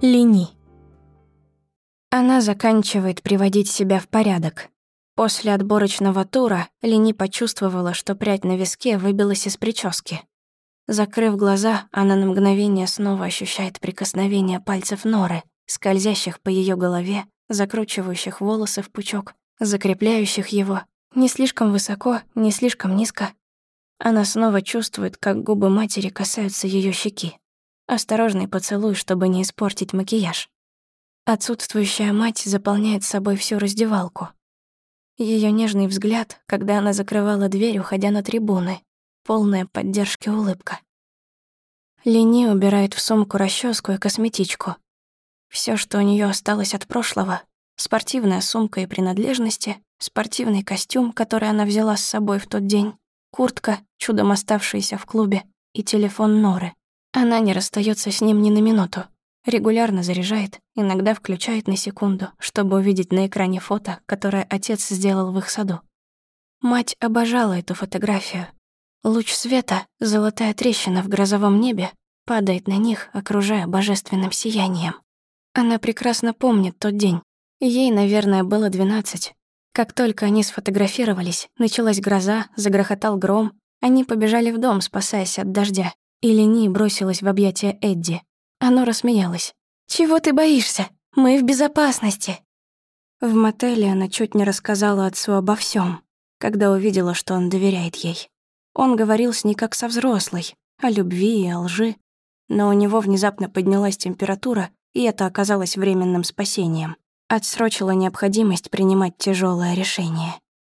Лини. Она заканчивает приводить себя в порядок. После отборочного тура Лини почувствовала, что прядь на виске выбилась из прически. Закрыв глаза, она на мгновение снова ощущает прикосновение пальцев Норы, скользящих по ее голове, закручивающих волосы в пучок, закрепляющих его не слишком высоко, не слишком низко. Она снова чувствует, как губы матери касаются ее щеки. Осторожный поцелуй, чтобы не испортить макияж. Отсутствующая мать заполняет собой всю раздевалку. Ее нежный взгляд, когда она закрывала дверь, уходя на трибуны, полная поддержки улыбка. Лени убирает в сумку расческу и косметичку. Все, что у нее осталось от прошлого, спортивная сумка и принадлежности, спортивный костюм, который она взяла с собой в тот день, куртка, чудом оставшаяся в клубе, и телефон Норы. Она не расстается с ним ни на минуту. Регулярно заряжает, иногда включает на секунду, чтобы увидеть на экране фото, которое отец сделал в их саду. Мать обожала эту фотографию. Луч света, золотая трещина в грозовом небе, падает на них, окружая божественным сиянием. Она прекрасно помнит тот день. Ей, наверное, было двенадцать. Как только они сфотографировались, началась гроза, загрохотал гром, они побежали в дом, спасаясь от дождя, и Лени бросилась в объятия Эдди. Оно рассмеялось. «Чего ты боишься? Мы в безопасности!» В мотеле она чуть не рассказала отцу обо всем, когда увидела, что он доверяет ей. Он говорил с ней как со взрослой, о любви и о лжи, но у него внезапно поднялась температура, и это оказалось временным спасением. Отсрочила необходимость принимать тяжелое решение.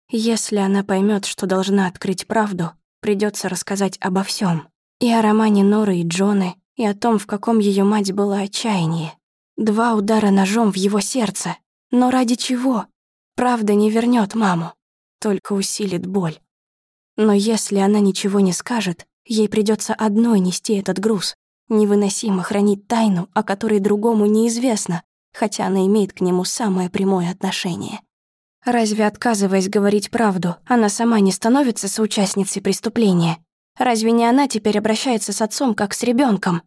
Если она поймет, что должна открыть правду, придется рассказать обо всем. И о романе Норы и Джоны, и о том, в каком ее мать была отчаяние. Два удара ножом в его сердце. Но ради чего? Правда не вернет маму, только усилит боль. Но если она ничего не скажет, ей придется одной нести этот груз. Невыносимо хранить тайну, о которой другому неизвестно, хотя она имеет к нему самое прямое отношение. Разве отказываясь говорить правду, она сама не становится соучастницей преступления? Разве не она теперь обращается с отцом, как с ребенком?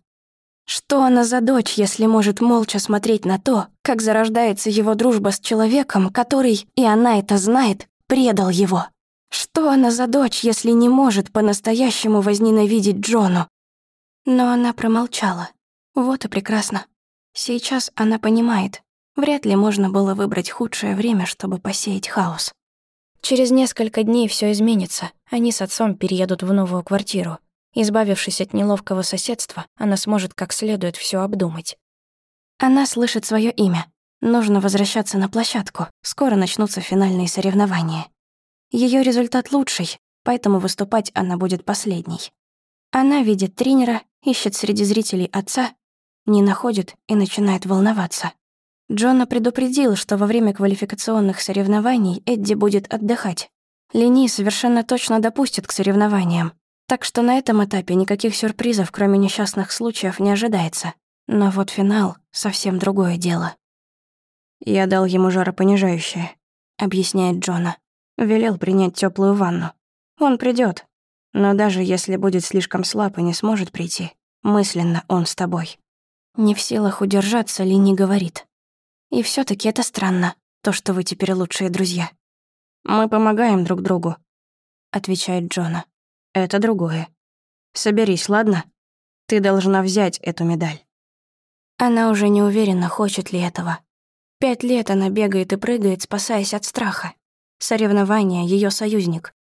Что она за дочь, если может молча смотреть на то, как зарождается его дружба с человеком, который, и она это знает, предал его? Что она за дочь, если не может по-настоящему возненавидеть Джону? Но она промолчала. Вот и прекрасно. Сейчас она понимает, вряд ли можно было выбрать худшее время, чтобы посеять хаос. Через несколько дней все изменится. Они с отцом переедут в новую квартиру. Избавившись от неловкого соседства, она сможет как следует все обдумать. Она слышит свое имя. Нужно возвращаться на площадку. Скоро начнутся финальные соревнования. Ее результат лучший, поэтому выступать она будет последней. Она видит тренера, ищет среди зрителей отца, не находит и начинает волноваться. Джона предупредил, что во время квалификационных соревнований Эдди будет отдыхать. Лени совершенно точно допустит к соревнованиям, так что на этом этапе никаких сюрпризов, кроме несчастных случаев, не ожидается. Но вот финал — совсем другое дело. «Я дал ему жаропонижающее», — объясняет Джона. Велел принять теплую ванну. Он придет, но даже если будет слишком слаб и не сможет прийти, мысленно он с тобой. Не в силах удержаться, Лини говорит. И все таки это странно, то, что вы теперь лучшие друзья. Мы помогаем друг другу, отвечает Джона. Это другое. Соберись, ладно? Ты должна взять эту медаль. Она уже не уверена, хочет ли этого. Пять лет она бегает и прыгает, спасаясь от страха. Соревнование — ее союзник.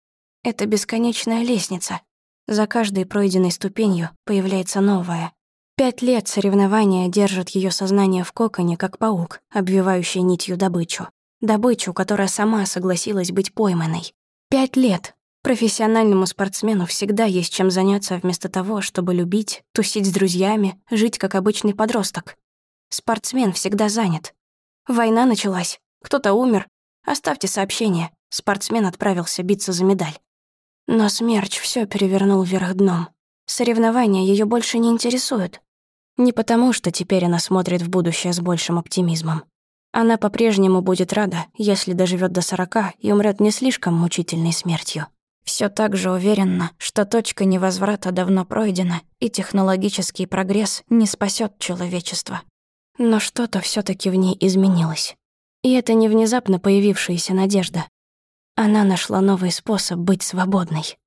Это бесконечная лестница. За каждой пройденной ступенью появляется новая. Пять лет соревнования держат ее сознание в коконе, как паук, обвивающий нитью добычу. Добычу, которая сама согласилась быть пойманной. Пять лет. Профессиональному спортсмену всегда есть чем заняться вместо того, чтобы любить, тусить с друзьями, жить как обычный подросток. Спортсмен всегда занят. Война началась. Кто-то умер. Оставьте сообщение. Спортсмен отправился биться за медаль. Но смерч все перевернул вверх дном. Соревнования ее больше не интересуют. Не потому, что теперь она смотрит в будущее с большим оптимизмом. Она по-прежнему будет рада, если доживет до сорока и умрет не слишком мучительной смертью. Все так же уверена, что точка невозврата давно пройдена, и технологический прогресс не спасет человечество. Но что-то все таки в ней изменилось. И это не внезапно появившаяся надежда. Она нашла новый способ быть свободной.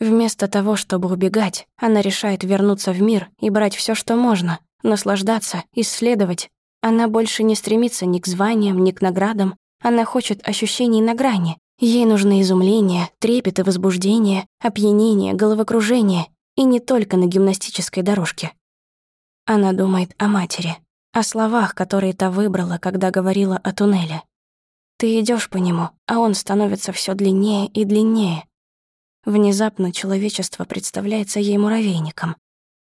Вместо того, чтобы убегать, она решает вернуться в мир и брать все, что можно, наслаждаться, исследовать. Она больше не стремится ни к званиям, ни к наградам. Она хочет ощущений на грани. Ей нужны изумление, трепет и возбуждение, опьянение, головокружение. И не только на гимнастической дорожке. Она думает о матери, о словах, которые та выбрала, когда говорила о туннеле. Ты идешь по нему, а он становится все длиннее и длиннее. Внезапно человечество представляется ей муравейником.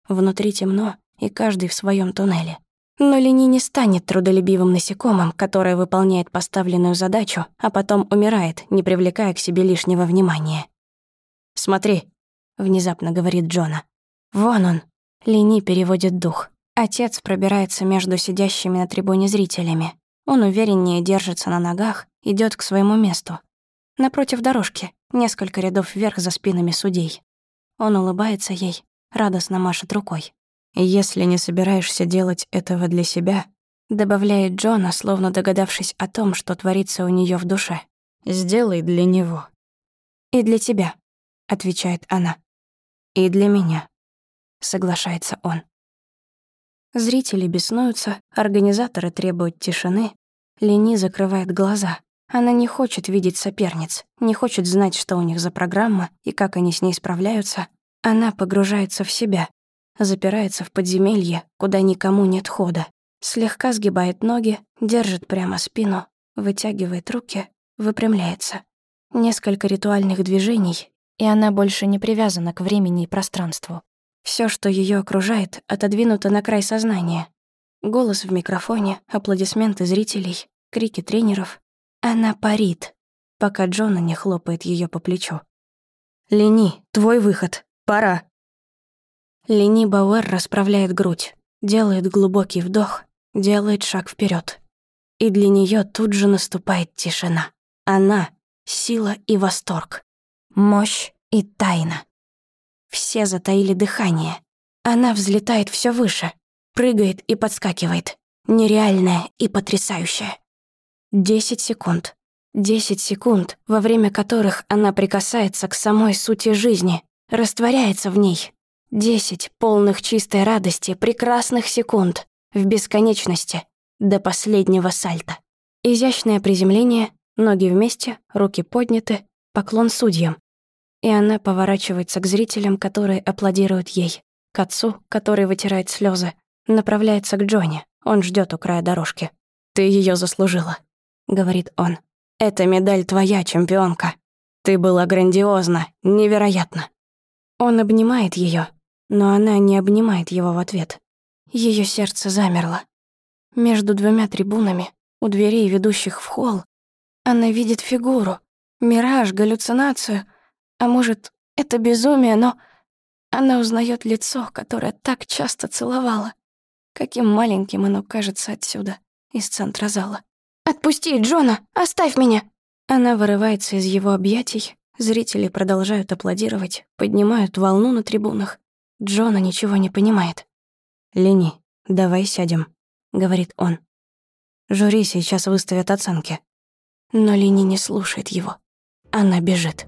Внутри темно, и каждый в своем туннеле. Но Лени не станет трудолюбивым насекомым, которое выполняет поставленную задачу, а потом умирает, не привлекая к себе лишнего внимания. «Смотри», — внезапно говорит Джона. «Вон он». Лени переводит дух. Отец пробирается между сидящими на трибуне зрителями. Он увереннее держится на ногах, идет к своему месту. Напротив дорожки, несколько рядов вверх за спинами судей. Он улыбается ей, радостно машет рукой. «Если не собираешься делать этого для себя», добавляет Джона, словно догадавшись о том, что творится у нее в душе. «Сделай для него». «И для тебя», — отвечает она. «И для меня», — соглашается он. Зрители беснуются, организаторы требуют тишины. Лени закрывает глаза. Она не хочет видеть соперниц, не хочет знать, что у них за программа и как они с ней справляются. Она погружается в себя, запирается в подземелье, куда никому нет хода. Слегка сгибает ноги, держит прямо спину, вытягивает руки, выпрямляется. Несколько ритуальных движений, и она больше не привязана к времени и пространству. Все, что ее окружает, отодвинуто на край сознания. Голос в микрофоне, аплодисменты зрителей, крики тренеров. Она парит, пока Джона не хлопает ее по плечу. «Лени, твой выход. Пора». Лени Бауэр расправляет грудь, делает глубокий вдох, делает шаг вперед. И для нее тут же наступает тишина. Она — сила и восторг, мощь и тайна. Все затаили дыхание. Она взлетает все выше, прыгает и подскакивает. Нереальная и потрясающая. Десять секунд. Десять секунд, во время которых она прикасается к самой сути жизни, растворяется в ней. Десять полных чистой радости, прекрасных секунд, в бесконечности, до последнего сальта. Изящное приземление, ноги вместе, руки подняты, поклон судьям и она поворачивается к зрителям, которые аплодируют ей, к отцу, который вытирает слезы, направляется к Джонни. Он ждет у края дорожки. «Ты ее заслужила», — говорит он. «Эта медаль твоя, чемпионка. Ты была грандиозна, невероятно». Он обнимает ее, но она не обнимает его в ответ. Ее сердце замерло. Между двумя трибунами, у дверей, ведущих в холл, она видит фигуру, мираж, галлюцинацию, а может, это безумие, но она узнает лицо, которое так часто целовала. Каким маленьким оно кажется отсюда, из центра зала. «Отпусти, Джона! Оставь меня!» Она вырывается из его объятий, зрители продолжают аплодировать, поднимают волну на трибунах. Джона ничего не понимает. «Лени, давай сядем», — говорит он. «Жюри сейчас выставят оценки». Но Лени не слушает его. Она бежит.